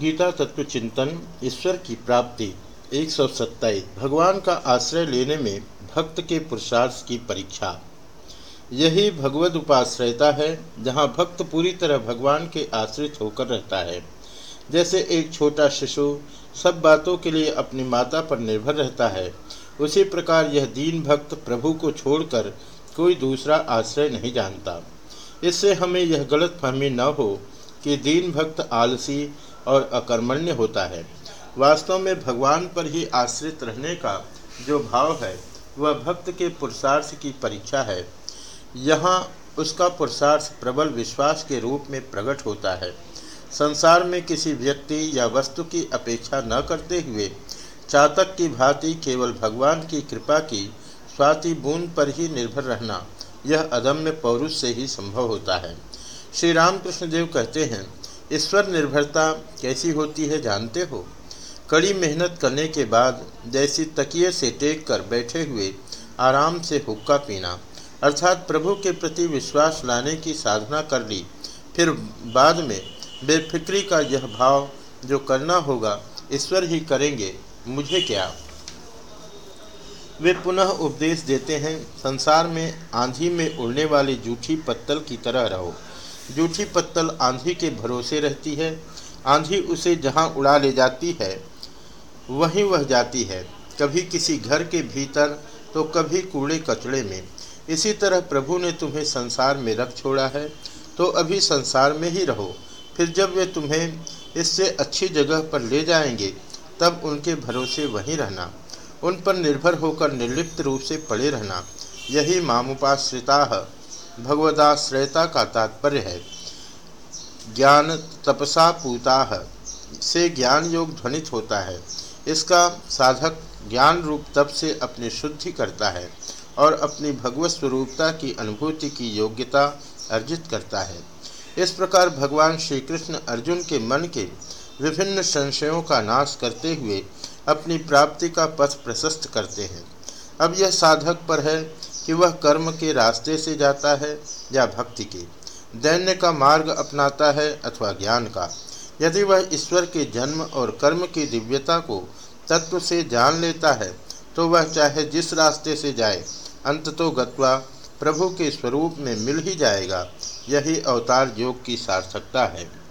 गीता तत्व चिंतन, ईश्वर की प्राप्ति, एक सौ सत्ताईस। भगवान का आश्रय लेने में भक्त के पुरुषार्थ की परीक्षा। यही भगवद उपाश्रयता है, जहाँ भक्त पूरी तरह भगवान के आश्रित होकर रहता है। जैसे एक छोटा शिशु सब बातों के लिए अपनी माता पर निर्भर रहता है, उसी प्रकार यह दीन भक्त प्रभु को छोड़कर कोई दूसरा आश्रय नहीं जानता। इससे हमें यह गलत फहमी न हो कि दीन भक्त आलसी और अकर्मण्य होता है। वास्तव में भगवान पर ही आश्रित रहने का जो भाव है, वह भक्त के पुरुषार्थ की परीक्षा है। यहाँ उसका पुरुषार्थ प्रबल विश्वास के रूप में प्रकट होता है। संसार में किसी व्यक्ति या वस्तु की अपेक्षा न करते हुए, चातक की भांति केवल भगवान की कृपा की स्वाति बूंद पर ही निर्भर रहना, यह अदम्य पौरुष से ही संभव होता है। श्री रामकृष्ण देव कहते हैं ईश्वर निर्भरता कैसी होती है जानते हो? कड़ी मेहनत करने के बाद जैसी तकिए से टेक कर बैठे हुए आराम से हुक्का पीना, अर्थात प्रभु के प्रति विश्वास लाने की साधना कर ली, फिर बाद में बेफिक्री का यह भाव जो करना होगा, ईश्वर ही करेंगे, मुझे क्या? वे पुनः उपदेश देते हैं, संसार में आंधी में उड़ने वाली जूठी पत्तल की तरह रहो। जूठी पत्तल आंधी के भरोसे रहती है। आंधी उसे जहाँ उड़ा ले जाती है, वहीं वह जाती है। कभी किसी घर के भीतर तो कभी कूड़े कचड़े में। इसी तरह प्रभु ने तुम्हें संसार में रख छोड़ा है तो अभी संसार में ही रहो। फिर जब वे तुम्हें इससे अच्छी जगह पर ले जाएँगे, तब उनके भरोसे वहीं रहना। उन पर निर्भर होकर निर्लिप्त रूप से पड़े रहना। यही मामुपाश्रिता। भगवदाश्रयता का तात्पर्य है। ज्ञान तपसा पूता से ज्ञान योग ध्वनित होता है। इसका साधक ज्ञान रूप तप से अपनी शुद्धि करता है और अपनी भगवत स्वरूपता की अनुभूति की योग्यता अर्जित करता है। इस प्रकार भगवान श्री कृष्ण अर्जुन के मन के विभिन्न संशयों का नाश करते हुए अपनी प्राप्ति का पथ प्रशस्त करते हैं। अब यह साधक पर है कि वह कर्म के रास्ते से जाता है या भक्ति के। दैन्य का मार्ग अपनाता है अथवा ज्ञान का। यदि वह ईश्वर के जन्म और कर्म की दिव्यता को तत्व से जान लेता है तो वह चाहे जिस रास्ते से जाए, अंत तो गत्वा प्रभु के स्वरूप में मिल ही जाएगा। यही अवतार योग की सार्थकता है।